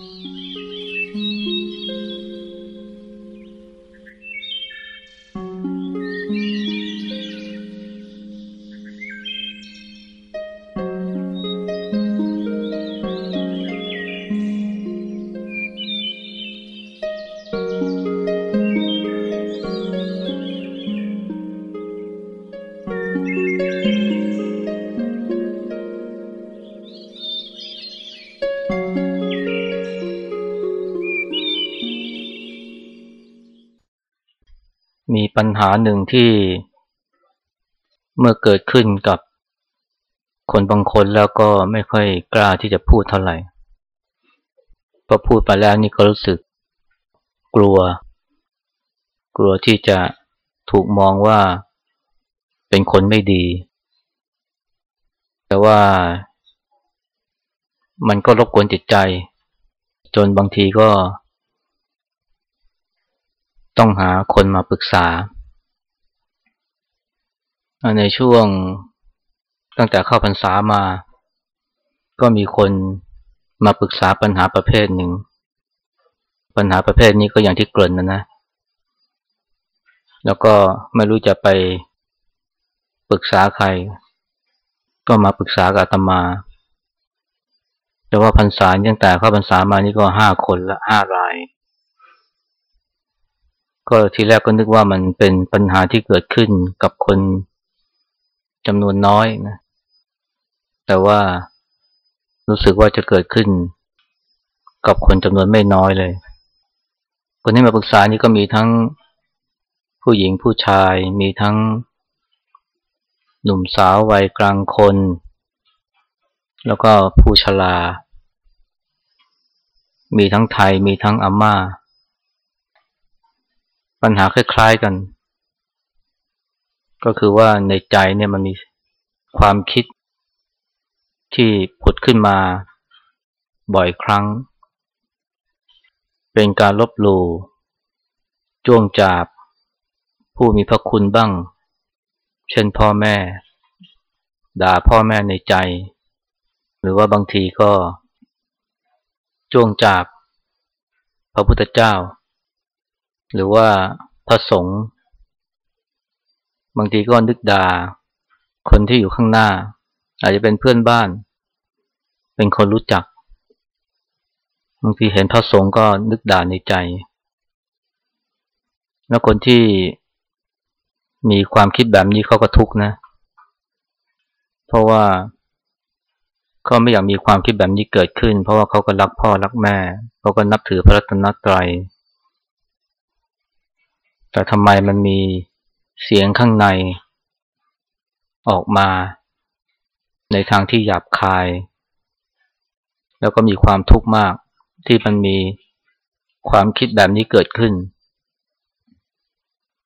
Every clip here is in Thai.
มี ปัญหาหนึ่งที่เมื่อเกิดขึ้นกับคนบางคนแล้วก็ไม่ค่อยกล้าที่จะพูดเท่าไหร่พอพูดไปแล้วนี่ก็รู้สึกกลัว กลัวที่จะถูกมองว่าเป็นคนไม่ดี แต่ว่ามันก็รบกวนจิตใจ จนบางทีก็ ต้องหาคนมาปรึกษา ในช่วงตั้งแต่เข้าพรรษามา ก็มีคนมาปรึกษาปัญหาประเภทหนึ่ง ปัญหาประเภทนี้ก็อย่างที่เกริ่นนะนะ แล้วก็ไม่รู้จะไปปรึกษาใคร ก็มาปรึกษากับตมา แต่ว่าพรรษาตั้งแต่เข้าพรรษามานี่ก็ห้าคนละห้าราย ก็ทีแรกก็นึกว่ามันเป็นปัญหาที่เกิดขึ้นกับคนจำนวนน้อยนะ แต่ว่ารู้สึกว่าจะเกิดขึ้น กับคนจำนวนไม่น้อยเลย คนที่มาปรึกษานี่ก็มีทั้งผู้หญิงผู้ชาย มีทั้งหนุ่มสาววัยกลางคน แล้วก็ผู้ชรา มีทั้งไทย มีทั้งอาม่า ปัญหาคล้ายๆกัน ก็คือว่าในใจเนี่ยมันมีความคิดที่ผุดขึ้นมาบ่อยครั้ง เป็นการลบหลู่จ้วงจาบ ผู้มีพระคุณบ้าง เช่นพ่อแม่ ด่าพ่อแม่ในใจ หรือว่าบางทีก็ จ้วงจาบ พระพุทธเจ้า หรือว่าพระสงฆ์บางทีก็นึกด่าคนที่อยู่ข้างหน้า อาจจะเป็นเพื่อนบ้าน เป็นคนรู้จัก บางทีเห็นพระสงฆ์ก็นึกด่าในใจ แล้วคนที่มีความคิดแบบนี้เขาก็ทุกข์นะ เพราะว่าเขาไม่อยากมีความคิดแบบนี้เกิดขึ้น เพราะว่าเขาก็รักพ่อรักแม่เขาก็นับถือพระรัตนตรัย แต่ทำไมมันมีเสียงข้างในออกมาในทางที่หยาบคาย แล้วก็มีความทุกข์มากที่มันมีความคิดแบบนี้เกิดขึ้น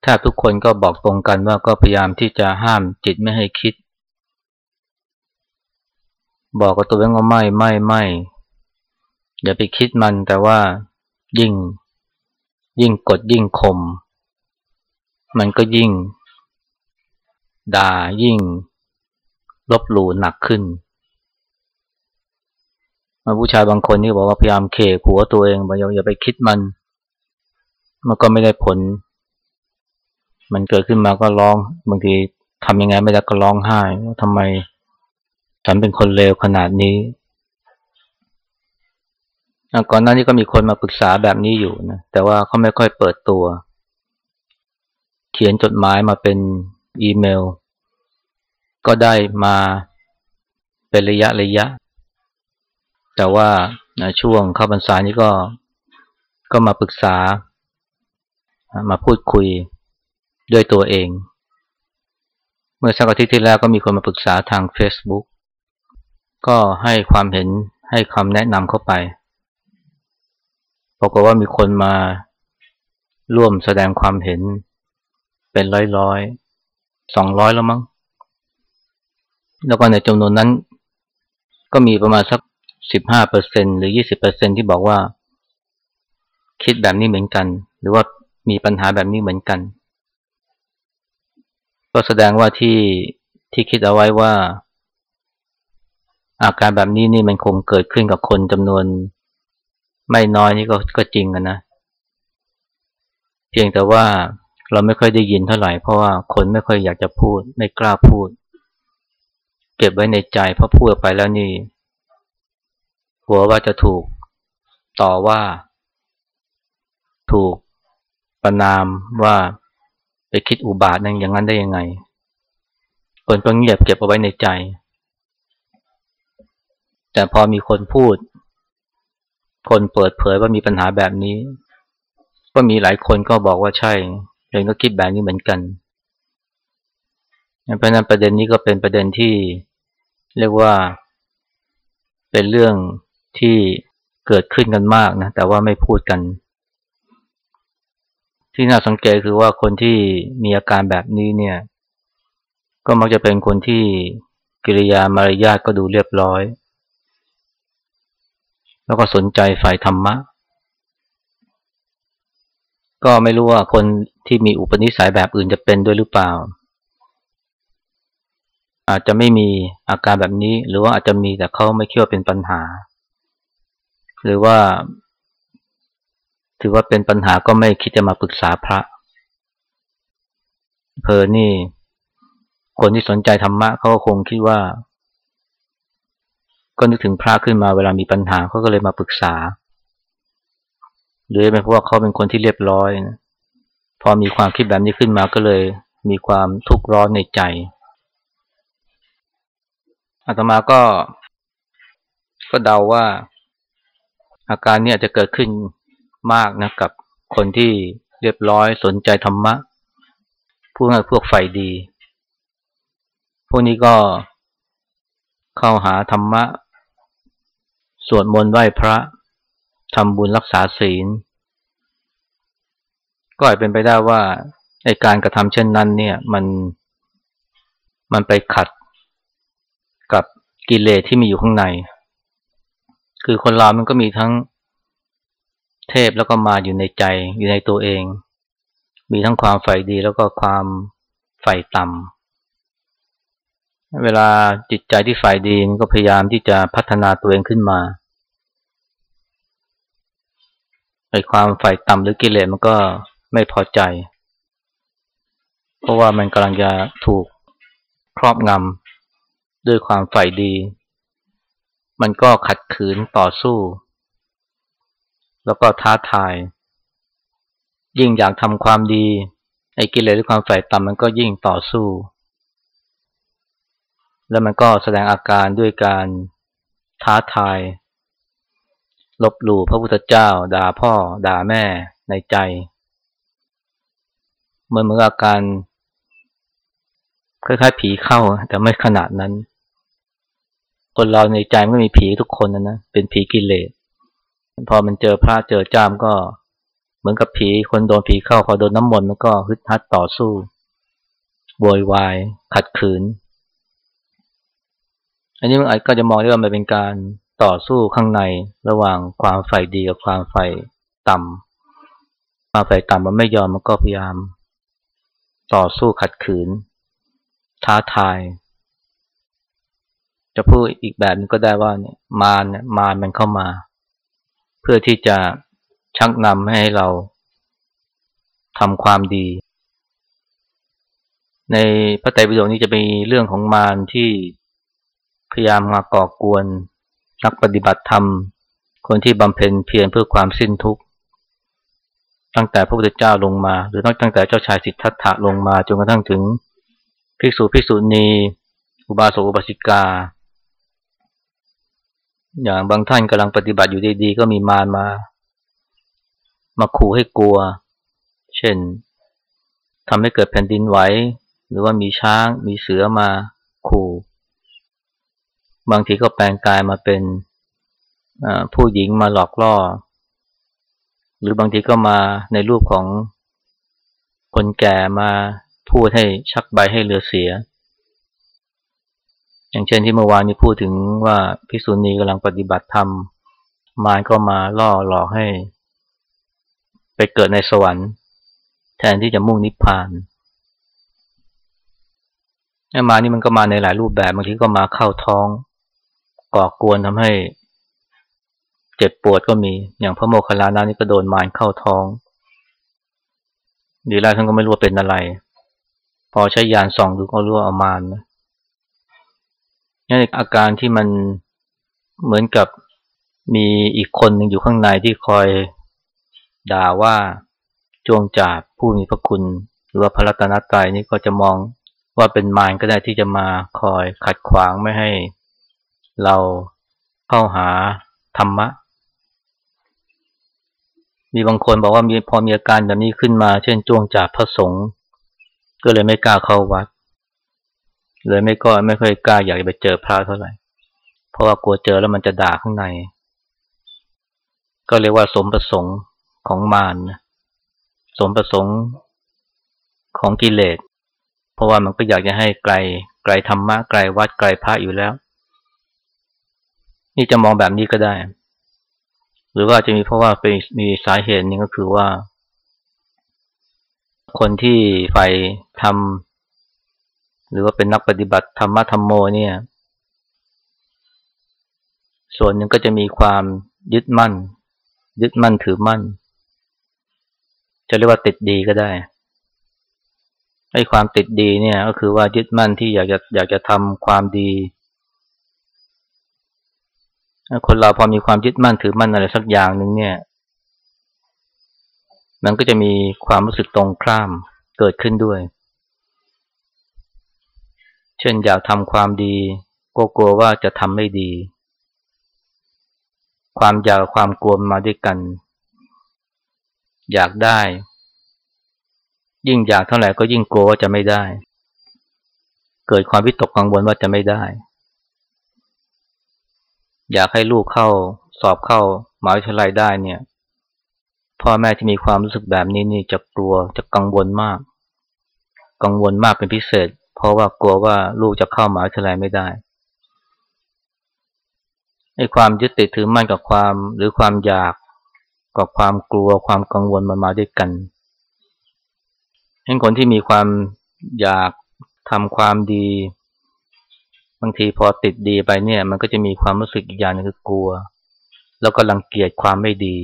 แทบทุกคนก็บอกตรงกันว่าก็พยายามที่จะห้ามจิตไม่ให้คิด บอกกับตัวเองว่าไม่ไม่ไม่อย่าไปคิดมันแต่ว่ายิ่ง ยิ่งกดยิ่งข่ม มันก็ยิ่ง ด่ายิ่ง ลบหลู่หนักขึ้นมาผู้ชายบางคนนี่บอกว่าพยายามเขกหัวตัวเองบอกอย่าไปคิดมัน มันก็ไม่ได้ผล มันเกิดขึ้นมาก็ร้อง บางทีทำยังไงไม่ได้ก็ร้องไห้ว่าทำไมฉันเป็นคนเลวขนาดนี้ก่อนหน้านี้ก็มีคนมาปรึกษาแบบนี้อยู่นะแต่ว่าเขาไม่ค่อยเปิดตัว เขียนจดหมายมาเป็นอีเมล ก็ได้มาเป็นระยะระยะ แต่ว่าช่วงเข้าพรรษานี้ก็ก็มาปรึกษา มาพูดคุยด้วยตัวเอง เมื่อสักอาทิตย์ที่แล้วก็มีคนมาปรึกษาทาง Facebook ก็ให้ความเห็นให้คำแนะนำเข้าไปปรากฏว่ามีคนมาร่วมแสดงความเห็น เป็นร้อยร้อยสองร้อยแล้วมั้ง แล้วก็ในจำนวนนั้น ก็มีประมาณสักสิบห้าเปอร์เซ็นหรือยี่สิบเปอร์เซ็นที่บอกว่า คิดแบบนี้เหมือนกัน หรือว่ามีปัญหาแบบนี้เหมือนกัน ก็แสดงว่าที่ที่คิดเอาไว้ว่า อาการแบบนี้นี่มันคงเกิดขึ้นกับคนจำนวน ไม่น้อยนี่ก็ก็จริงกันนะ เพียงแต่ว่า เราไม่ค่อยได้ยินเท่าไหร่เพราะว่าคนไม่ค่อยอยากจะพูด ไม่กล้าพูด เก็บไว้ในใจเพราะพูดไปแล้วนี่หัวว่าจะถูกต่อว่า ถูกประนามว่าไปคิดอุบาทนั่นอย่างนั้นได้ยังไง คนก็เงียบเก็บเอาไว้ในใจ แต่พอมีคนพูด คนเปิดเผยว่ามีปัญหาแบบนี้ ก็มีหลายคนก็บอกว่าใช่ เองก็คิดแบบนี้เหมือนกันเพราะนั้นประเด็นนี้ก็เป็นประเด็นที่เรียกว่าเป็นเรื่องที่เกิดขึ้นกันมากนะ แต่ว่าไม่พูดกัน ที่น่าสังเกตคือว่าคนที่มีอาการแบบนี้เนี่ย ก็มักจะเป็นคนที่กิริยามารยาทก็ดูเรียบร้อย แล้วก็สนใจฝ่ายธรรมะ ก็ไม่รู้ว่าคนที่มีอุปนิสัยแบบอื่นจะเป็นด้วยหรือเปล่า อาจจะไม่มีอาการแบบนี้ หรือว่าอาจจะมีแต่เขาไม่คิดว่าเป็นปัญหา หรือว่า ถือว่าเป็นปัญหาก็ไม่คิดจะมาปรึกษาพระ เพอนี่ คนที่สนใจธรรมะเขาก็คงคิดว่า ก็นึกถึงพระขึ้นมาเวลามีปัญหาเขาก็เลยมาปรึกษา หรือเป็นเพราะว่าเขาเป็นคนที่เรียบร้อยนะพอมีความคิดแบบนี้ขึ้นมาก็เลยมีความทุกข์ร้อนในใจอาตมาก็ก็เดาว่า อาการนี้อาจจะเกิดขึ้นมากนะกับคนที่เรียบร้อยสนใจธรรมะพวกพวกไฟดี พวกนี้ก็เข้าหาธรรมะ สวดมนต์ไหว้พระ ทำบุญรักษาศีล ก็อาจเป็นไปได้ว่าในการกระทำเช่นนั้น เนี่ย มันมันไปขัดกับกิเลสที่มีอยู่ข้างใน คือคนเรามันก็มีทั้งเทพแล้วก็มาอยู่ในใจอยู่ในตัวเอง มีทั้งความใฝ่ดีแล้วก็ความใฝ่ต่ำเวลาจิตใจที่ฝ่ายดีมันก็พยายามที่จะพัฒนาตัวเองขึ้นมา ไอ้ความฝ่ายต่ำหรือกิเลสมันก็ไม่พอใจ เพราะว่ามันกำลังจะถูกครอบงำด้วยความฝ่ายดี มันก็ขัดขืนต่อสู้ แล้วก็ท้าทาย ยิ่งอยากทำความดี ไอ้กิเลสหรือความฝ่ายต่ำมันก็ยิ่งต่อสู้ แล้วมันก็แสดงอาการด้วยการท้าทาย ลบหลู่พระพุทธเจ้า ด่าพ่อ ด่าแม่ในใจเหมือนเหมือนอาการคล้ายๆผีเข้า แต่ไม่ขนาดนั้น คนเราในใจมันมีผีทุกคนนะนะเป็นผีกิเลสพอมันเจอพระเจอจามก็ เหมือนกับผีคนโดนผีเข้า พอโดนน้ำมนต์มันก็ฮึดฮัดต่อสู้โวยวายขัดขืน อันนี้มันอาจก็จะมองได้ว่ามันเป็นการ ต่อสู้ข้างในระหว่างความใฝ่ดีกับความใฝ่ต่ำความใฝ่ต่ำมันไม่ยอมมันก็พยายาม ต่อสู้ขัดขืน ท้าทาย จะพูดอีกแบบนึงก็ได้ว่าเนี่ยมารเนี่ยมารมันเข้ามา เพื่อที่จะชักนำให้เราทำความดี ในพระไตรปิฎกนี้จะมีเรื่องของมารที่พยายามมาก่อกวน นักปฏิบัติธรรม คนที่บำเพ็ญเพียรเพื่อความสิ้นทุกข์ ตั้งแต่พระพุทธเจ้าลงมา หรือตั้งแต่เจ้าชายสิทธัตถะลงมาจนกระทั่งถึงภิกษุภิกษุณี อุบาสกอุบาสิกา อย่างบางท่านกำลังปฏิบัติอยู่ดีๆ ก็มีมารมา มาขู่ให้กลัว เช่นทำให้เกิดแผ่นดินไหวหรือว่ามีช้างมีเสือมาขู่ บางทีก็แปลงกายมาเป็นผู้หญิงมาหลอกล่อ หรือบางทีก็มาในรูปของคนแก่มาพูดให้ชักใบให้เรือเสีย อย่างเช่นที่เมื่อวานนี้พูดถึงว่าพิษุณีกำลังปฏิบัติธรรม มารก็มาล่อหลอกให้ ไปเกิดในสวรรค์ แทนที่จะมุ่งนิพพานมานี่มันก็มาในหลายรูปแบบบางทีก็มาเข้าท้อง ก่อกวนทำให้เจ็บปวดก็มี อย่างพระโมคคัลลานะนี่ก็โดนมารเข้าท้อง ดีแรท่านก็ไม่รู้ว่าเป็นอะไร พอใช้ยานส่องดูก็รู้ว่าเอามารนะนี่อาการที่มันเหมือนกับมีอีกคนหนึ่งอยู่ข้างในที่คอยด่าว่าจวงจาบผู้มีพระคุณ หรือว่าพระรัตนตรัยนี่ก็จะมองว่าเป็นมารก็ได้ที่จะมาคอยขัดขวางไม่ให้ เราเข้าหาธรรมะ มีบางคนบอกว่ามีพอมีอาการแบบนี้ขึ้นมา เช่นจ้วงจาบพระสงฆ์ก็เลยไม่กล้าเข้าวัด เลยไม่ก็ไม่ค่อยกล้าอยากไปเจอพระเท่าไหร่ เพราะว่ากลัวเจอแล้วมันจะด่าข้างใน ก็เรียกว่าสมประสงค์ของมารนะสมประสงค์ของกิเลส เพราะว่ามันก็อยากจะให้ไกล ไกลธรรมะ ไกลวัด ไกลพระอยู่แล้ว นี่จะมองแบบนี้ก็ได้ หรือว่าจะมีเพราะว่าเป็นมีสาเหตุนึงก็คือว่า คนที่ใฝ่ทำหรือว่าเป็นนักปฏิบัติธรรมะธรรมโมเนี่ย ส่วนหนึ่งก็จะมีความยึดมั่น ยึดมั่นถือมั่น จะเรียกว่าติดดีก็ได้ไอ้ความติดดีเนี่ย ก็คือว่ายึดมั่นที่อยากจะอยากจะทำความดี คนเราพอมีความยึดมั่นถือมั่นอะไรสักอย่างหนึ่งเนี่ย มันก็จะมีความรู้สึกตรงข้ามเกิดขึ้นด้วย เช่นอยากทำความดีก็กลัวว่าจะทำไม่ดี ความอยากความกลัวมาด้วยกัน อยากได้ ยิ่งอยากเท่าไหร่ก็ยิ่งกลัวว่าจะไม่ได้ เกิดความวิตกกังวลว่าจะไม่ได้ อยากให้ลูกเข้าสอบเข้ามหาวิทยาลัยได้เนี่ย พ่อแม่ที่มีความรู้สึกแบบนี้นี่จะกลัวจะกังวลมาก กังวลมากเป็นพิเศษ เพราะว่ากลัวว่าลูกจะเข้ามหาวิทยาลัยไม่ได้ไอ้ความยึดติดถือมั่นกับความหรือความอยากกับความกลัวความกังวลมันมาด้วยกันเห็นคนที่มีความอยากทำความดี บางทีพอติดดีไปเนี่ย มันก็จะมีความรู้สึกอีกอย่างนึงคือกลัว แล้วก็รังเกียจความไม่ดี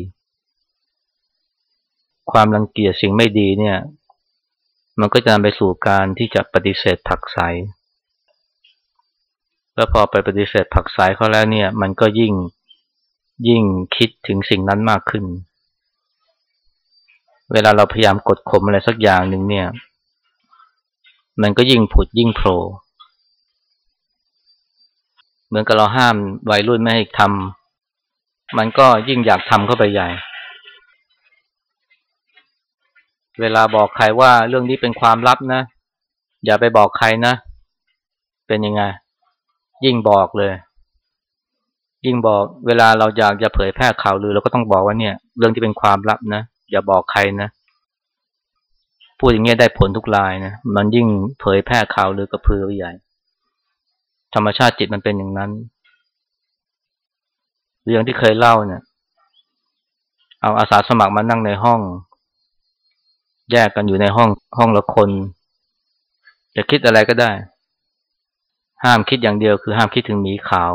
ความรังเกียจสิ่งไม่ดีเนี่ย มันก็จะนำไปสู่การที่จะปฏิเสธผักใสแล้วพอไปปฏิเสธผักใสเขาแล้วเนี่ย มันก็ยิ่งยิ่งคิดถึงสิ่งนั้นมากขึ้น เวลาเราพยายามกดข่มอะไรสักอย่างหนึ่งเนี่ย มันก็ยิ่งผุดยิ่งโผล่ เหมือนกับเราห้ามวัยรุ่นไม่ให้ทำมันก็ยิ่งอยากทำเข้าไปใหญ่ เวลาบอกใครว่าเรื่องนี้เป็นความลับนะ อย่าไปบอกใครนะ เป็นยังไง ยิ่งบอกเลย ยิ่งบอกเวลาเราอยากจะเผยแพร่ข่าวลือเราก็ต้องบอกว่าเนี่ย เรื่องที่เป็นความลับนะ อย่าบอกใครนะ พูดอย่างเงี้ยได้ผลทุกรายนะ มันยิ่งเผยแพร่ข่าวลือกระพือใหญ่ ธรรมชาติจิตมันเป็นอย่างนั้นเรื่องที่เคยเล่าเนี่ย เอาอาสาสมัครมานั่งในห้อง แยกกันอยู่ในห้องห้องละคน จะคิดอะไรก็ได้ ห้ามคิดอย่างเดียวคือห้ามคิดถึงหมีขาว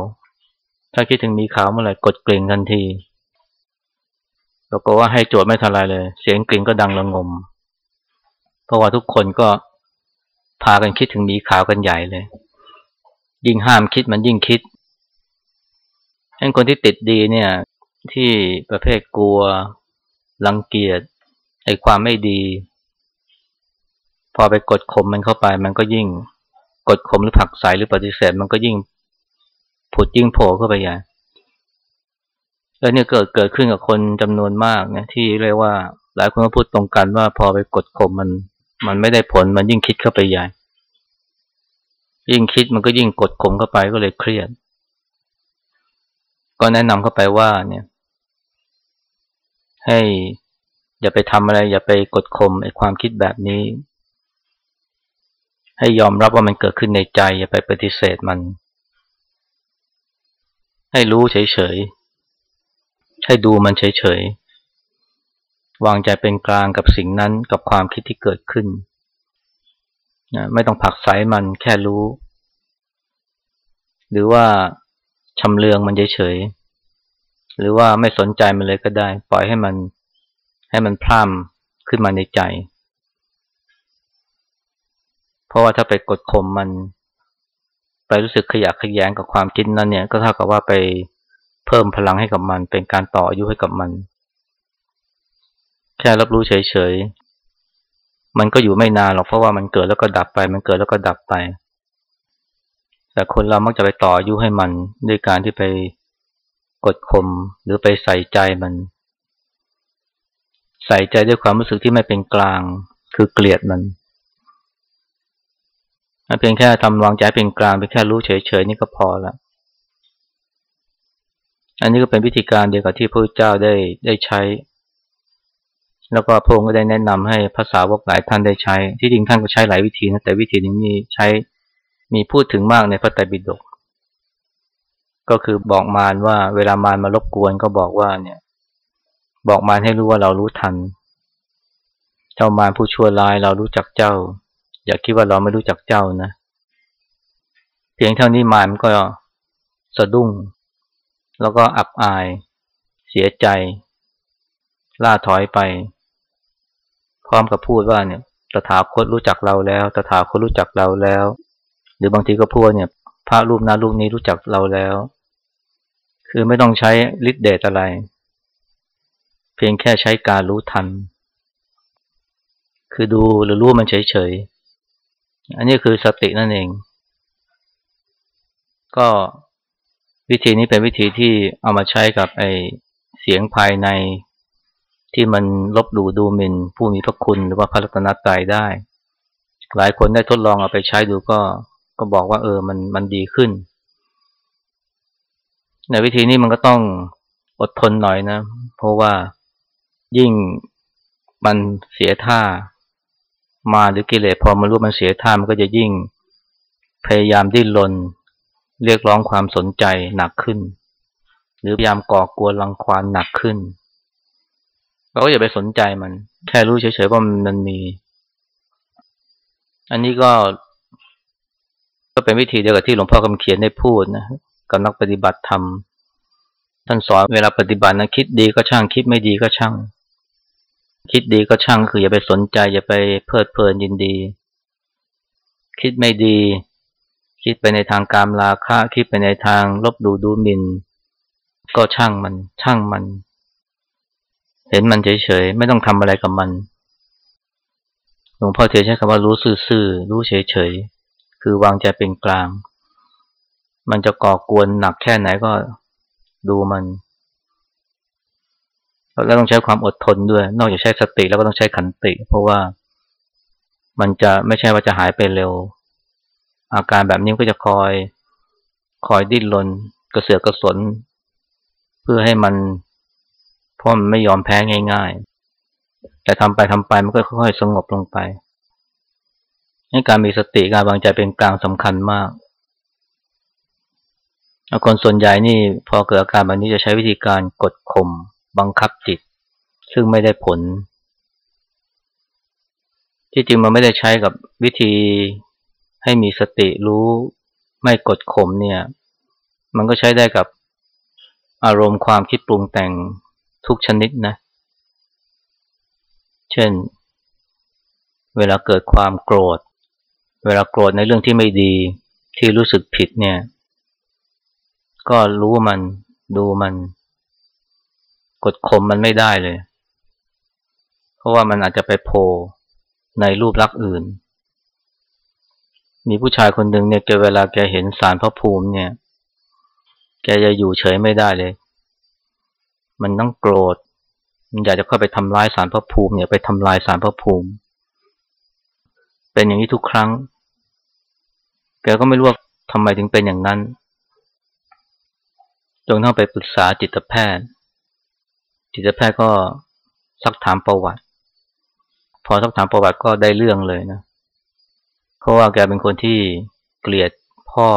ถ้าคิดถึงมีขาวเมื่อไหร่กดกลิ่งทันทีเราก็ว่าให้โจทย์ไม่ทันไรเลย เสียงกลิ่งก็ดังระงม เพราะว่าทุกคนก็พากันคิดถึงมีขาวกันใหญ่เลย ยิ่งห้ามคิดมันยิ่งคิดให้นคนที่ติดดีเนี่ย ที่ประเภทกลัว รังเกียจไอ้ความไม่ดี พอไปกดข่มมันเข้าไป มันก็ยิ่งกดข่มหรือผักใสหรือปฏิเสธ มันก็ยิ่งผุดยิ่งโผล่เข้าไปใหญ่แล้วเนี่ยเกิดเกิดขึ้นกับคนจำนวนมากเนี่ยที่เรียกว่า หลายคนก็พูดตรงกันว่าพอไปกดข่มมัน มันไม่ได้ผลมันยิ่งคิดเข้าไปใหญ่ ยิ่งคิดมันก็ยิ่งกดข่มเข้าไปก็เลยเครียด ก็แนะนำเข้าไปว่าเนี่ย ให้อย่าไปทำอะไร อย่าไปกดข่มไอ้ความคิดแบบนี้ ให้ยอมรับว่ามันเกิดขึ้นในใจ อย่าไปปฏิเสธมัน ให้รู้เฉยๆ ให้ดูมันเฉยๆ วางใจเป็นกลางกับสิ่งนั้นกับความคิดที่เกิดขึ้น นะไม่ต้องผักใสมันแค่รู้ หรือว่าชำเลืองมันเฉยๆหรือว่าไม่สนใจมันเลยก็ได้ ปล่อยให้มันให้มันพร่ำขึ้นมาในใจ เพราะว่าถ้าไปกดข่มมัน ไปรู้สึกขยะขยแยงกับความคิดนั้นเนี่ย ก็เท่ากับว่าไปเพิ่มพลังให้กับมัน เป็นการต่ออายุให้กับมัน แค่รับรู้เฉยๆ มันก็อยู่ไม่นานหรอกเพราะว่ามันเกิดแล้วก็ดับไป มันเกิดแล้วก็ดับไป แต่คนเรามักจะไปต่ออายุให้มันด้วยการที่ไปกดข่มหรือไปใส่ใจมัน ใส่ใจด้วยความรู้สึกที่ไม่เป็นกลาง คือเกลียดมันมันเพียงแค่ทำวางใจเป็นกลางเป็นแค่รู้เฉยๆนี่ก็พอละอันนี้ก็เป็นวิธีการเดียวกับที่พระเจ้าได้ได้ใช้ แล้วก็พระองค์ก็ได้แนะนำให้ภาษาวกหลายท่านได้ใช้ ที่จริงท่านก็ใช้หลายวิธีนะแต่วิธีนี้ใช้มีพูดถึงมากในพระไตรปิฎกก็คือบอกมารว่าเวลามารมารบกวนก็บอกว่าเนี่ย บอกมารให้รู้ว่าเรารู้ทัน เจ้ามารผู้ชั่วร้ายเรารู้จักเจ้า อย่าคิดว่าเราไม่รู้จักเจ้านะ เพียงเท่านี้มารมันก็สะดุ้ง แล้วก็อับอาย เสียใจ ล่าถอยไป พร้อมกับพูดว่าเนี่ยตถาคตรู้จักเราแล้ว ตถาคตรู้จักเราแล้ว หรือบางทีก็พูดเนี่ย พระรูปน้ารูปนี้รู้จักเราแล้ว คือไม่ต้องใช้ฤทธิ์เดชอะไร เพียงแค่ใช้การรู้ทัน คือดูหรือรู้มันเฉยๆ อันนี้คือสตินั่นเอง ก็วิธีนี้เป็นวิธีที่เอามาใช้กับไอเสียงภายใน ที่มันลบดูดูหมิ่นผู้มีพระคุณหรือว่าพระรัตนตรัยได้ หลายคนได้ทดลองเอาไปใช้ดูก็ก็บอกว่าเออมันมันดีขึ้น ในวิธีนี้มันก็ต้องอดทนหน่อยนะ เพราะว่ายิ่งมันเสียท่ามาหรือกิเลสพอมันรู้มันเสียท่ามันก็จะยิ่งพยายามดิ้นรนเรียกร้องความสนใจหนักขึ้น หรือพยายามก่อกวนรังควานหนักขึ้น เราก็อย่าไปสนใจมัน แค่รู้เฉยๆว่ามันมี อันนี้ก็ก็เป็นวิธีเดียวกับที่หลวงพ่อคำเขียนได้พูดนะกับนักปฏิบัติธรรมท่านสอนเวลาปฏิบัตินะคิดดีก็ช่างคิดไม่ดีก็ช่าง คิดดีก็ช่างคืออย่าไปสนใจ อย่าไปเพลิดเพลินยินดี คิดไม่ดี คิดไปในทางการราคะคิดไปในทางลบดูดูหมินก็ช่างมัน ช่างมัน เห็นมันเฉยๆ ไม่ต้องทำอะไรกับมัน หลวงพ่อเทียนใช้คำว่ารู้ซื่อๆ รู้เฉยๆ คือวางใจเป็นกลาง มันจะก่อกวนหนักแค่ไหนก็ดูมัน แล้วต้องใช้ความอดทนด้วย นอกจากใช้สติแล้วก็ต้องใช้ขันติ เพราะว่ามันจะไม่ใช่ว่าจะหายไปเร็ว อาการแบบนี้ก็จะคอย คอยดิ้นรนกระเสือกกระสน เพื่อให้มัน ราะมันไม่ยอมแพ้ง่าย ๆ แต่ทำไปทำไปมันก็ค่อยๆสงบลงไปให้การมีสติการวางใจเป็นกลางสำคัญมากคนส่วนใหญ่นี่พอเกิดอาการแบบนี้จะใช้วิธีการกดข่มบังคับจิต ซึ่งไม่ได้ผล ที่จริงมันไม่ได้ใช้กับวิธีให้มีสติรู้ไม่กดข่มเนี่ย มันก็ใช้ได้กับอารมณ์ความคิดปรุงแต่ง ทุกชนิดนะ เช่น เวลาเกิดความโกรธ เวลาโกรธในเรื่องที่ไม่ดีที่รู้สึกผิดเนี่ย ก็รู้มันดูมัน กดข่มมันไม่ได้เลย เพราะว่ามันอาจจะไปโผล่ในรูปลักษณ์อื่น มีผู้ชายคนหนึ่งเนี่ยแกเวลาแกเห็นสารพระภูมิเนี่ย แกจะอยู่เฉยไม่ได้เลย มันต้องโกรธ มันอยากจะเข้าไปทำลายสารพระภูมิเนี่ยไปทำลายสารพระภูมิ เป็นอย่างนี้ทุกครั้ง แกก็ไม่รู้ว่าทำไมถึงเป็นอย่างนั้น จนต้องไปปรึกษาจิตแพทย์ จิตแพทย์ก็ซักถามประวัติ พอซักถามประวัติก็ได้เรื่องเลยนะ เพราะว่าแกเป็นคนที่เกลียดพ่อ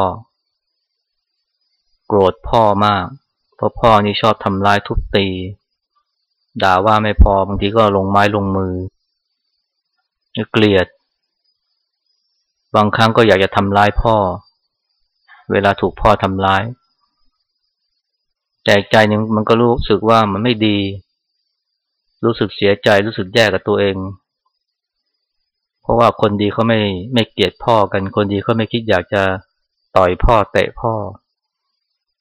โกรธพ่อมาก เพราะพ่อนี่ชอบทำร้ายทุบตี ด่าว่าไม่พอบางทีก็ลงไม้ลงมือเกลียด บางครั้งก็อยากจะทำร้ายพ่อ เวลาถูกพ่อทำร้าย แต่ใจหนึ่งมันก็รู้สึกว่ามันไม่ดี รู้สึกเสียใจรู้สึกแย่กับตัวเอง เพราะว่าคนดีเขาไม่ไม่เกลียดพ่อกันคนดีเขาไม่คิดอยากจะต่อยพ่อเตะพ่อ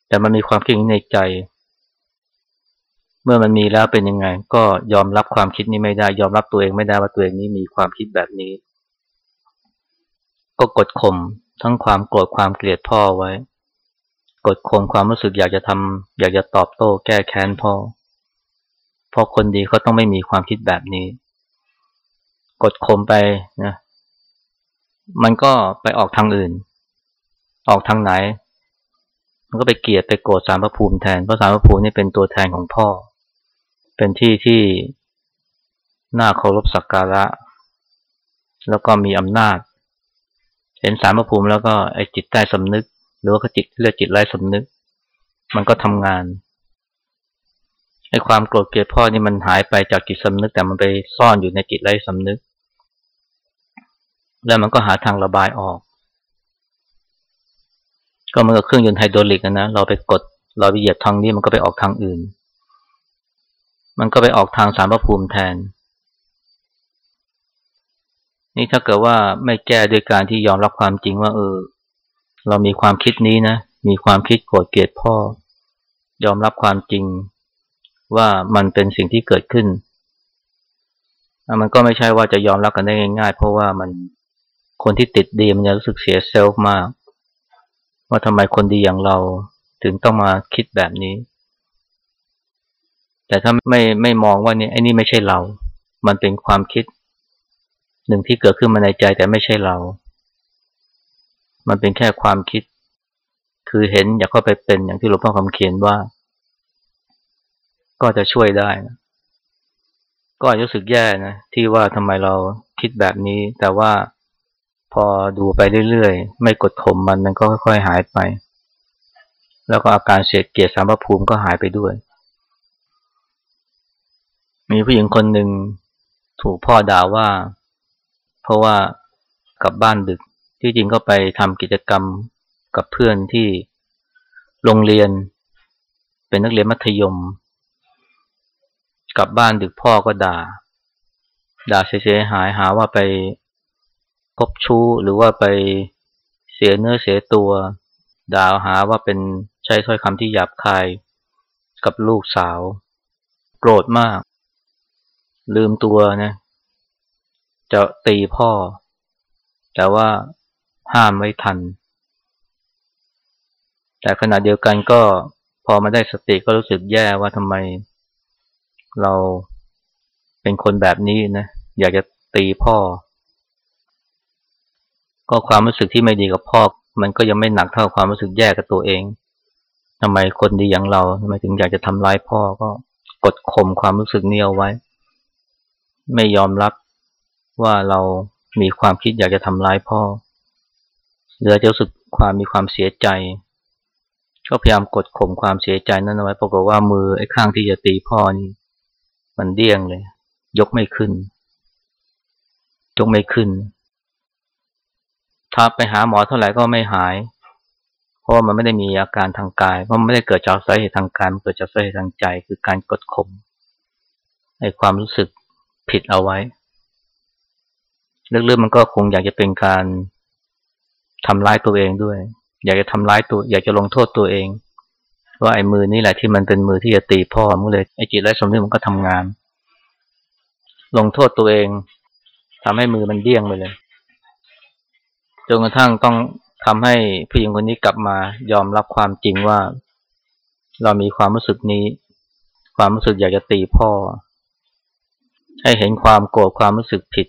แต่มันมีความคิดในใจ เมื่อมันมีแล้วเป็นยังไง ก็ยอมรับความคิดนี้ไม่ได้ ยอมรับตัวเองไม่ได้ว่าตัวเองนี้มีความคิดแบบนี้ ก็กดข่มทั้งความโกรธความเกลียดพ่อไว้ กดข่มความรู้สึกอยากจะทำอยากจะตอบโต้แก้แค้นพ่อเพราะคนดีเขาต้องไม่มีความคิดแบบนี้ กดข่มไปนะ มันก็ไปออกทางอื่น ออกทางไหน มันก็ไปเกลียดไปโกรธสารพระภูมิแทน เพราะสารพระภูมินี่เป็นตัวแทนของพ่อ เป็นที่ที่น่าเคารพสักการะ แล้วก็มีอำนาจ เห็นศาลพระภูมิแล้วก็ไอ้จิตใต้สำนึก หรือว่าจิตเรียกจิตไร้สำนึก มันก็ทำงานไอ้ความโกรธเกลียดพ่อนี่มันหายไปจากจิตสำนึก แต่มันไปซ่อนอยู่ในจิตไร้สำนึก แล้วมันก็หาทางระบายออก ก็เหมือนกับเครื่องยนต์ไฮดรอลิกนะ เราไปกด เราไปเหยียบทางนี้มันก็ไปออกทางอื่น มันก็ไปออกทางสารพระภูมิแทน นี่ถ้าเกิดว่าไม่แก้ด้วยการที่ยอมรับความจริงว่า เออ เรามีความคิดนี้นะ มีความคิดโกรธเกลียดพ่อ ยอมรับความจริงว่ามันเป็นสิ่งที่เกิดขึ้น มันก็ไม่ใช่ว่าจะยอมรับกันได้ง่ายๆ เพราะว่ามันคนที่ติดดีมันจะรู้สึกเสียเซลฟ์มาก ว่าทำไมคนดีอย่างเราถึงต้องมาคิดแบบนี้ แต่ถ้าไม่ไม่มองว่านี่ไอ้นี่ไม่ใช่เรา มันเป็นความคิด หนึ่งที่เกิดขึ้นมาในใจแต่ไม่ใช่เรา มันเป็นแค่ความคิด คือเห็นอยากเข้าไปเป็นอย่างที่หลวงพ่อคำเขียนว่า ก็จะช่วยได้นะก็รู้สึกแย่นะที่ว่าทำไมเราคิดแบบนี้ แต่ว่า พอดูไปเรื่อยๆ ไม่กดข่มมันมันก็ค่อยๆหายไป แล้วก็อาการเสียดเกียรติสามภูมิก็หายไปด้วย มีผู้หญิงคนหนึ่งถูกพ่อด่าว่า เพราะว่ากลับบ้านดึกที่จริงก็ไปทำกิจกรรมกับเพื่อนที่โรงเรียน เป็นนักเรียนมัธยม กลับบ้านดึกพ่อก็ด่า ด่าเสียหายหาว่าไป พบชู้หรือว่าไปเสียเนื้อเสียตัว ด่าหาว่าเป็นใช้ถ้อยคำที่หยาบคายกับลูกสาว โกรธมาก ลืมตัวนะจะตีพ่อ แต่ว่าห้ามไม่ทัน แต่ขณะเดียวกันก็พอมาได้สติก็รู้สึกแย่ว่าทำไม เราเป็นคนแบบนี้นะ อยากจะตีพ่อ ก็ความรู้สึกที่ไม่ดีกับพ่อ มันก็ยังไม่หนักเท่าความรู้สึกแย่กับตัวเองทำไมคนดีอย่างเราทำไมถึงอยากจะทำร้ายพ่อก็กดข่มความรู้สึกนี้เอาไว้ ไม่ยอมรับว่าเรามีความคิดอยากจะทำร้ายพ่อหรือจะรู้สึกความมีความเสียใจ ก็พยายามกดข่มความเสียใจนั้นเอาไว้ปรากฏว่ามือไอ้ข้างที่จะตีพ่อนี่มันเดี้ยงเลย ยกไม่ขึ้น ยกไม่ขึ้น ถ้าไปหาหมอเท่าไหร่ก็ไม่หาย เพราะว่ามันไม่ได้มีอาการทางกาย เพราะมันไม่ได้เกิดจากสาเหตุทางกายมันเกิดจากสาเหตุทางใจ คือการกดข่มไอ้ความรู้สึกผิดเอาไว้ลึกๆมันก็คงอยากจะเป็นการทำร้ายตัวเองด้วย อยากจะทำร้ายตัว อยากจะลงโทษตัวเองว่าไอ้มือนี่แหละที่มันเป็นมือที่จะตีพ่อมันเลยไอ้จิตไร้สมนึกมันก็ทำงาน ลงโทษตัวเองทำให้มือมันเดี้ยงไปเลย จนกระทั่งต้องทำให้ผู้หญิงคนนี้กลับมายอมรับความจริงว่า เรามีความรู้สึกนี้ ความรู้สึกอยากจะตีพ่อ ให้เห็นความโกรธความรู้สึกผิด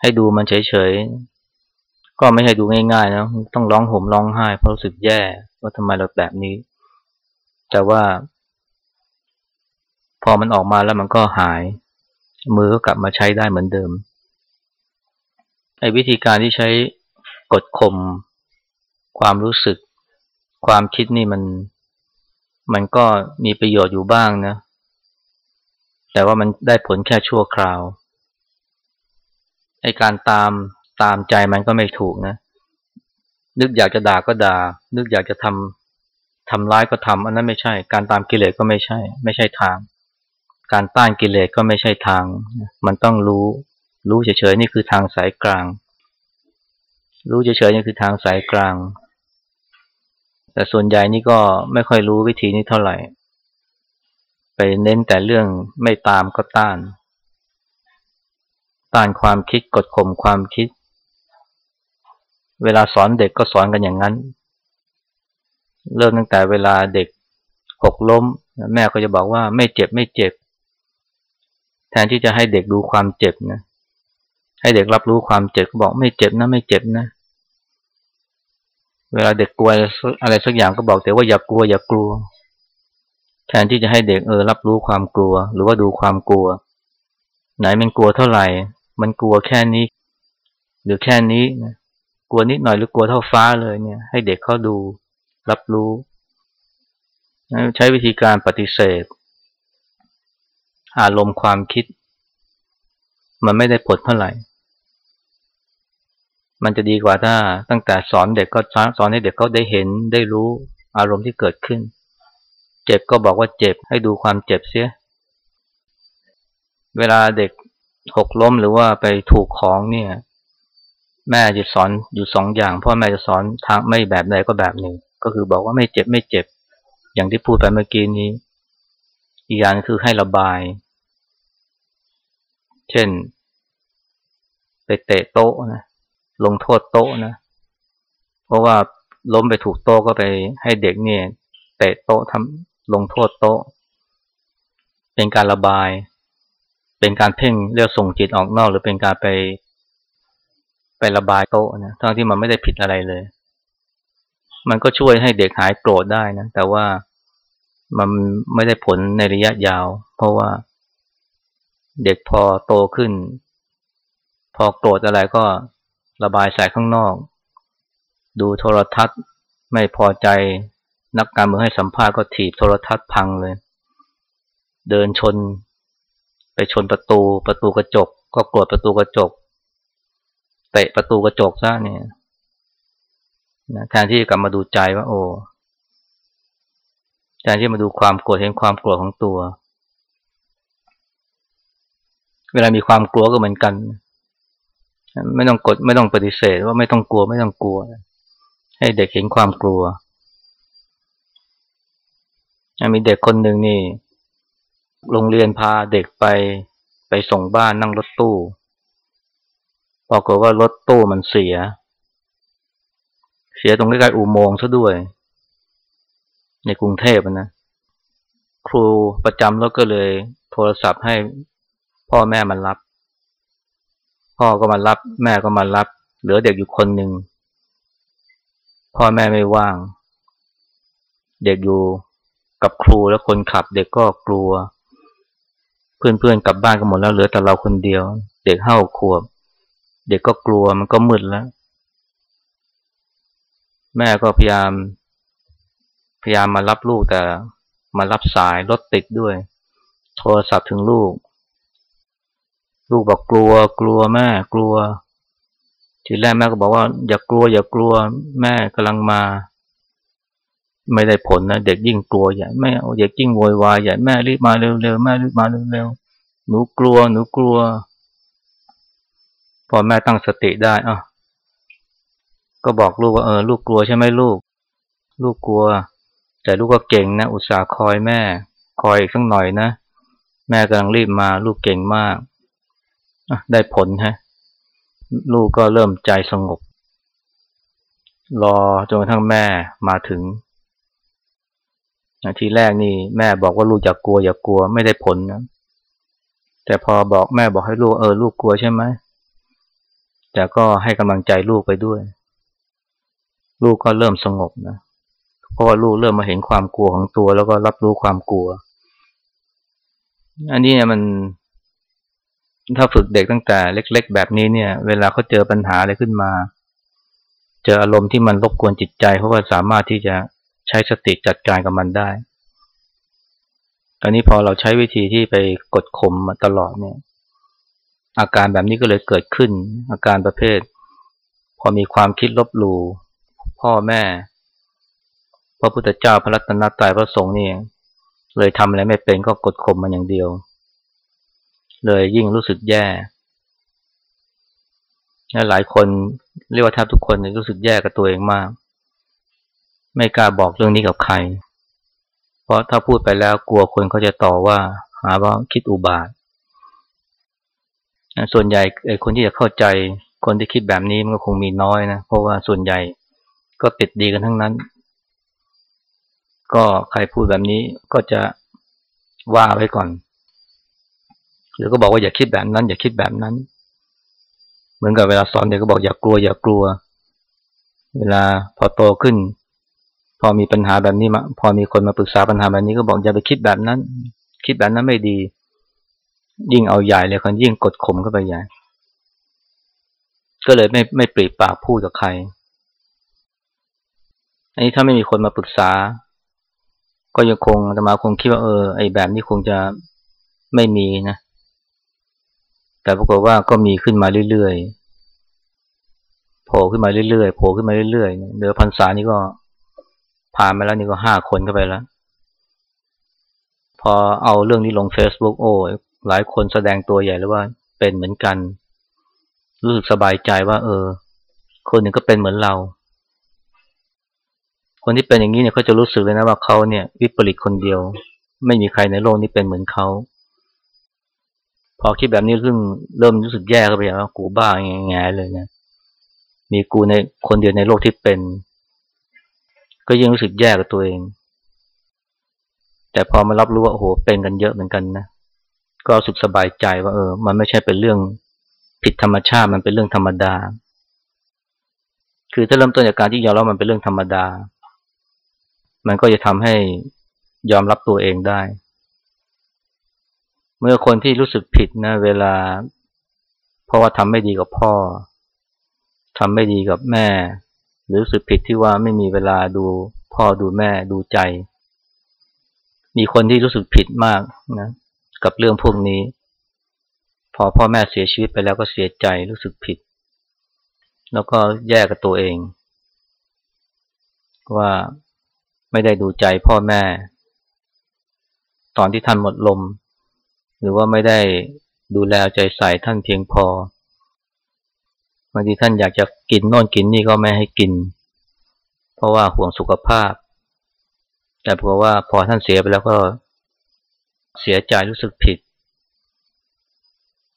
ให้ดูมันเฉยๆ ก็ไม่ให้ดูง่ายๆนะต้องร้องห่มร้องไห้เพราะรู้สึกแย่ว่าทำไมเราแบบนี้ แต่ว่า พอมันออกมาแล้วมันก็หาย มือก็กลับมาใช้ได้เหมือนเดิม อ้วิธีการที่ใช้กดข่มความรู้สึก ความคิดนี่มัน มันก็มีประโยชน์อยู่บ้างนะ แต่ว่ามันได้ผลแค่ชั่วคราวไอการตามตามใจมันก็ไม่ถูกนะ นึกอยากจะด่าก็ด่า นึกอยากจะทำทำร้ายก็ทำอันนั้นไม่ใช่ การตามกิเลสก็ไม่ใช่ ไม่ใช่ทาง การต้านกิเลสก็ไม่ใช่ทาง มันต้องรู้ รู้เฉยๆนี่คือทางสายกลาง รู้เฉยๆนี่คือทางสายกลาง แต่ส่วนใหญ่นี่ก็ไม่ค่อยรู้วิธีนี้เท่าไหร่ ไปเน้นแต่เรื่องไม่ตามก็ต้าน ต้านความคิดกดข่มความคิด เวลาสอนเด็กก็สอนกันอย่างนั้น เริ่มตั้งแต่เวลาเด็กหกล้ม แม่ก็จะบอกว่าไม่เจ็บไม่เจ็บ แทนที่จะให้เด็กดูความเจ็บนะ ให้เด็กรับรู้ความเจ็บก็บอกไม่เจ็บนะไม่เจ็บนะ เวลาเด็กกลัวอะไรสักอย่างก็บอกแต่ว่าอย่ากลัว อย่ากลัว แทนที่จะให้เด็กเออรับรู้ความกลัว หรือว่าดูความกลัว ไหนมันกลัวเท่าไหร่ มันกลัวแค่นี้ หรือแค่นี้นะกลัวนิดหน่อยหรือกลัวเท่าฟ้าเลยเนี่ย ให้เด็กเขาดูรับรู้ ใช้วิธีการปฏิเสธ อารมณ์ความคิด มันไม่ได้ผลเท่าไหร่ มันจะดีกว่าถ้าตั้งแต่สอนเด็กก็สอนให้เด็กเขาได้เห็นได้รู้อารมณ์ที่เกิดขึ้น เจ็บก็บอกว่าเจ็บให้ดูความเจ็บเสีย เวลาเด็กหกล้มหรือว่าไปถูกของเนี่ย แม่จะสอนอยู่สองอย่างพ่อแม่จะสอนทางไม่แบบใดก็แบบหนึ่ง ก็คือบอกว่าไม่เจ็บไม่เจ็บ อย่างที่พูดไปเมื่อกี้นี้ อีกอย่างคือให้ระบาย เช่น ไปเตะโต๊ะนะ ลงโทษโต๊ะนะ เพราะว่าล้มไปถูกโต๊ะก็ไปให้เด็กเนี่ยเตะโต๊ะทำลงโทษโต๊ะ เป็นการระบาย เป็นการเพ่งเรียกส่งจิตออกนอก หรือเป็นการไป ไประบายโต๊ะนะทั้งที่มันไม่ได้ผิดอะไรเลย มันก็ช่วยให้เด็กหายโกรธได้นะแต่ว่ามันไม่ได้ผลในระยะยาว เพราะว่า เด็กพอโตขึ้น พอโกรธอะไรก็ ระบายใส่ข้างนอก ดูโทรทัศน์ไม่พอใจนักการเมืองให้สัมภาษณ์ก็ถีบโทรทัศน์พังเลย เดินชน ไปชนประตูประตูกระจก ก็กรธประตูกระจกเตะประตูกระจกซะเนี่ยนะแทนที่จะกลับมาดูใจว่า โอ้แทนที่มาดูความโกรธเห็นความกลัวของตัว เวลามีความกลัวก็เหมือนกัน ไม่ต้องกดไม่ต้องปฏิเสธว่าไม่ต้องกลัวไม่ต้องกลัว ให้เด็กเห็นความกลัวมีเด็กคนหนึ่งนี่ โรงเรียนพาเด็กไปไปส่งบ้านนั่งรถตู้ปรากว่ารถตู้มันเสีย เสียตรงใกล้ๆอุโมงค์ซะด้วย ในกรุงเทพนะครูประจำแล้วก็เลย โทรศัพท์ให้พ่อแม่มารับ พ่อก็มารับ แม่ก็มารับ เหลือเด็กอยู่คนหนึ่งพ่อแม่ไม่ว่าง เด็กอยู่กับครูแล้วคนขับ เด็กก็กลัว เพื่อนๆกลับบ้านกันหมดแล้วเหลือแต่เราคนเดียว เด็กห้าขวบ เด็กก็กลัวมันก็มืดแล้ว แม่ก็พยายาม พยายามมารับลูกแต่มารับสายรถติดด้วย โทรศัพท์ถึงลูก ลูกบอกกลัว กลัวแม่กลัว ทีแรกแม่ก็บอกว่า อย่ากลัว อย่ากลัว แม่กำลังมา ไม่ได้ผลนะเด็กยิ่งกลัวใหญ่แม่เด็กยิ่งโวยวายใหญ่แม่รีบมาเร็วๆแม่รีบมาเร็วๆหนูกลัวหนูกลัว พอแม่ตั้งสติได้อะก็บอกลูกว่าเออลูกกลัวใช่ไหมลูก ลูกกลัว แต่ลูกก็เก่งนะ อุตส่าห์คอยแม่ คอยอีกสักหน่อยนะ แม่กำลังรีบมาลูกเก่งมาก ได้ผลฮะ ลูกก็เริ่มใจสงบ รอจนกระทั่งแม่มาถึงทีแรกนี่แม่บอกว่าลูกอย่ากกลัว อย่ากกลัวไม่ได้ผลนะแต่พอบอกแม่บอกให้ลูกเออลูกกลัวใช่ไหมแต่ก็ให้กำลังใจลูกไปด้วย ลูกก็เริ่มสงบนะเพราะว่าลูกเริ่มมาเห็นความกลัวของตัว แล้วก็รับรู้ความกลัว อันนี้เนี่ยมัน ถ้าฝึกเด็กตั้งแต่เล็ก ๆ แบบนี้เนี่ย เวลาเขาเจอปัญหาอะไรขึ้นมา เจออารมณ์ที่มันรบกวนจิตใจเขาก็สามารถที่จะใช้สติจัดการกับมันได้ตอนนี้พอเราใช้วิธีที่ไปกดข่มมาตลอดเนี่ย อาการแบบนี้ก็เลยเกิดขึ้น อาการประเภท พอมีความคิดลบหลู่พ่อแม่ พระพุทธเจ้าพระรัตนตรัยพระสงฆ์นี่เลยทำอะไรไม่เป็นก็กดข่มมันอย่างเดียว เลยยิ่งรู้สึกแย่หลายคนเรียกว่าแทบทุกคนรู้สึกแย่กับตัวเองมาก ไม่กล้าบอกเรื่องนี้กับใคร เพราะถ้าพูดไปแล้วกลัวคนเขาจะต่อว่า หาว่าคิดอุบาท ส่วนใหญ่ไอ้คนที่จะเข้าใจคนที่คิดแบบนี้มันก็คงมีน้อยนะ เพราะว่าส่วนใหญ่ก็ติดดีกันทั้งนั้น ก็ใครพูดแบบนี้ก็จะว่าไว้ก่อน หรือก็บอกว่าอย่าคิดแบบนั้น อย่าคิดแบบนั้น เหมือนกับเวลาสอนเด็กก็บอกอย่ากลัว อย่ากลัว เวลาพอโตขึ้น พอมีปัญหาแบบนี้มาพอมีคนมาปรึกษาปัญหาแบบนี้ก็บอกอย่าไปคิดแบบนั้น คิดแบบนั้นไม่ดี ยิ่งเอาใหญ่เลยคนยิ่งกดข่มเข้าไปใหญ่ก็เลยไม่ไม่ปรีปากพูดกับใคร อันนี้ถ้าไม่มีคนมาปรึกษา ก็ยังคงธรรมาคงคิดว่าเออไอแบบนี้คงจะไม่มีนะ แต่ปรากฏว่าก็มีขึ้นมาเรื่อยๆ โผล่ขึ้นมาเรื่อยๆ โผล่ขึ้นมาเรื่อยๆ เดือพันษานี่ก็ผ่านมาแล้วนี่ก็ห้าคนเข้าไปแล้ว พอเอาเรื่องนี้ลง Facebook โอ้หลายคนแสดงตัวใหญ่แล้วว่าเป็นเหมือนกัน รู้สึกสบายใจว่า เออ คนหนึ่งก็เป็นเหมือนเรา คนที่เป็นอย่างนี้เนี่ยเขาจะรู้สึกเลยนะว่าเขาเนี่ย วิปริตคนเดียว ไม่มีใครในโลกนี้เป็นเหมือนเขา พอคิดแบบนี้เริ่มเริ่มรู้สึกแย่เขาไปว่ากูบ้าแง่เลยนะมีกูในคนเดียวในโลกที่เป็น ก็ยิ่งรู้สึกแย่กับตัวเอง แต่พอมารับรู้ว่าโอ้โหเป็นกันเยอะเหมือนกันนะก็รู้สึกสบายใจว่าเออ มันไม่ใช่เป็นเรื่องผิดธรรมชาติมันเป็นเรื่องธรรมดา คือถ้าเริ่มต้นจากการที่ยอมรับมันเป็นเรื่องธรรมดา มันก็จะทำให้ยอมรับตัวเองได้ เมื่อคนที่รู้สึกผิดนะเวลา เพราะว่าทำไม่ดีกับพ่อทำไม่ดีกับแม่ หรือรู้สึกผิดที่ว่าไม่มีเวลาดูพ่อดูแม่ดูใจ มีคนที่รู้สึกผิดมากนะกับเรื่องพวกนี้ พอพ่อแม่เสียชีวิตไปแล้วก็เสียใจรู้สึกผิด แล้วก็แย่กับตัวเอง ว่าไม่ได้ดูใจพ่อแม่ ตอนที่ท่านหมดลม หรือว่าไม่ได้ดูแลใจใส่ท่านเพียงพอบางทีท่านอยากจะกินโน่นกินนี่ก็ไม่ให้กิน เพราะว่าห่วงสุขภาพ แต่เพราะว่าพอท่านเสียไปแล้วก็เสียใจรู้สึกผิด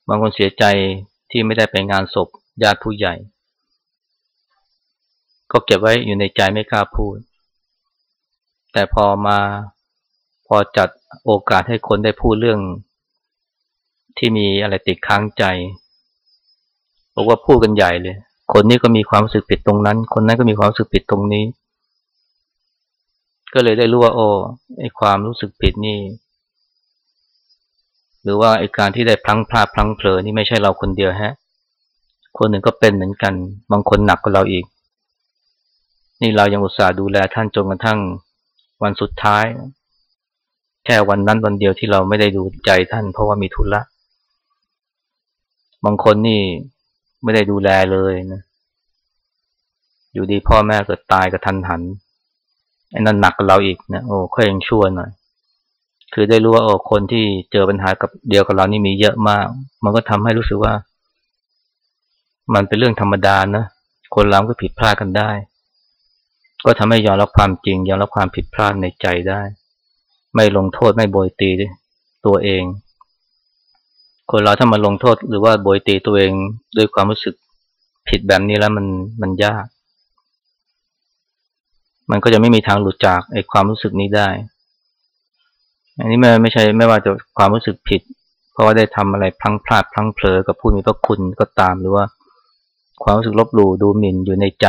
บางคนเสียใจที่ไม่ได้ไปงานศพญาติผู้ใหญ่ ก็เก็บไว้อยู่ในใจไม่กล้าพูด แต่พอมาพอจัดโอกาสให้คนได้พูดเรื่อง ที่มีอะไรติดค้างใจบอกว่าพูดกันใหญ่เลย คนนี้ก็มีความรู้สึกผิดตรงนั้น คนนั้นก็มีความรู้สึกผิดตรงนี้ ก็เลยได้รู้ว่าโอ้ไอความรู้สึกผิดนี่ หรือว่าไอการที่ได้พลั้งพลาดพลั้งเผลอนี่ไม่ใช่เราคนเดียวฮะ คนหนึ่งก็เป็นเหมือนกัน บางคนหนักกว่าเราอีก นี่เรายังอุตส่าห์ดูแลท่านจนกระทั่งวันสุดท้ายแค่วันนั้นวันเดียวที่เราไม่ได้ดูใจท่านเพราะว่ามีทุนละ บางคนนี่ไม่ได้ดูแลเลยนะ อยู่ดีพ่อแม่เกิดตายกระทันหันไอ้นั่นหนักกว่าเราอีกนะโอ้ค่อยยังชั่วหน่อย คือได้รู้ว่าโอ้คนที่เจอปัญหากับเดียวกับเรานี่มีเยอะมาก มันก็ทำให้รู้สึกว่า มันเป็นเรื่องธรรมดานะคนเราก็ผิดพลาดกันได้ ก็ทำให้ยอมรับความจริงยอมรับความผิดพลาดในใจได้ ไม่ลงโทษไม่โบยตีตัวเอง คนเราถ้ามาลงโทษหรือว่าโบยตีตัวเองด้วยความรู้สึกผิดแบบนี้แล้วมันมันยาก มันก็จะไม่มีทางหลุดจากไอ้ความรู้สึกนี้ได้ อันนี้ไม่ไม่ใช่ไม่ว่าจะความรู้สึกผิด เพราะว่าได้ทำอะไรพลั้งพลาดพลั้งเผลอกับผู้มีพระคุณก็ตามหรือว่า ความรู้สึกลบหลู่ดูหมิ่นอยู่ในใจ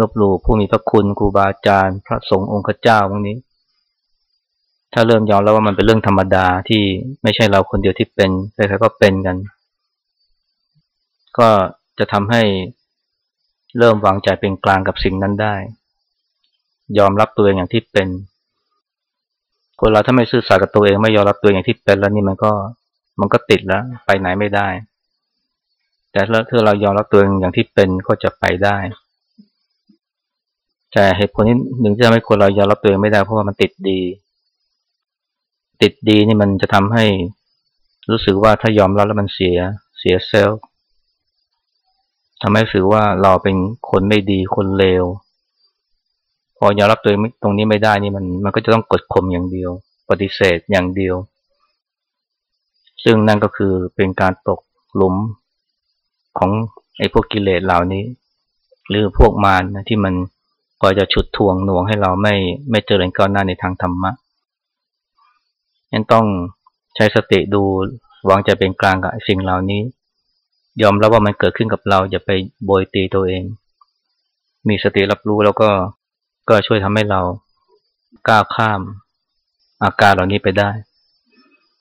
ลบหลู่ผู้มีพระคุณครูบาอาจารย์ พระสงฆ์องค์เจ้าพวกนี้ ถ้าเริ่มยอมแล้วว่ามันเป็นเรื่องธรรมดาที่ไม่ใช่เราคนเดียวที่เป็นใครๆก็เป็นกัน ก็จะทำให้เริ่มวางใจเป็นกลางกับสิ่งนั้นได้ ยอมรับตัวเองอย่างที่เป็น คนเราถ้าไม่ซื่อสัตย์กับตัวเองไม่ยอมรับตัวเองอย่างที่เป็นแล้วนี่มันก็มันก็ติดแล้ว ไปไหนไม่ได้ แต่ถ้าเรายอมรับตัวเองอย่างที่เป็นก็จะไปได้แต่เหตุผลที่หนึ่งที่ทำให้คนเรายอมรับตัวเองไม่ได้เพราะว่ามันติดดี ติดดีนี่มันจะทำให้รู้สึกว่าถ้ายอมรับแล้วมันเสีย เสียเซลทำให้รู้สึกว่าเราเป็นคนไม่ดีคนเลวพอยอมรับตัวตรงนี้ไม่ได้นี่มันมันก็จะต้องกดข่มอย่างเดียว ปฏิเสธอย่างเดียว ซึ่งนั่นก็คือเป็นการตกหลุมของไอ้พวกกิเลสเหล่านี้ หรือพวกมารนะที่มันคอยจะฉุดทวงหน่วงให้เราไม่ไม่เจริญก้าวหน้าในทางธรรมะ ยังต้องใช้สติดูวางใจเป็นกลางกับสิ่งเหล่านี้ ยอมรับว่ามันเกิดขึ้นกับเราอย่าไปโบยตีตัวเอง มีสติรับรู้แล้วก็ก็ช่วยทำให้เราก้าวข้ามอาการเหล่านี้ไปได้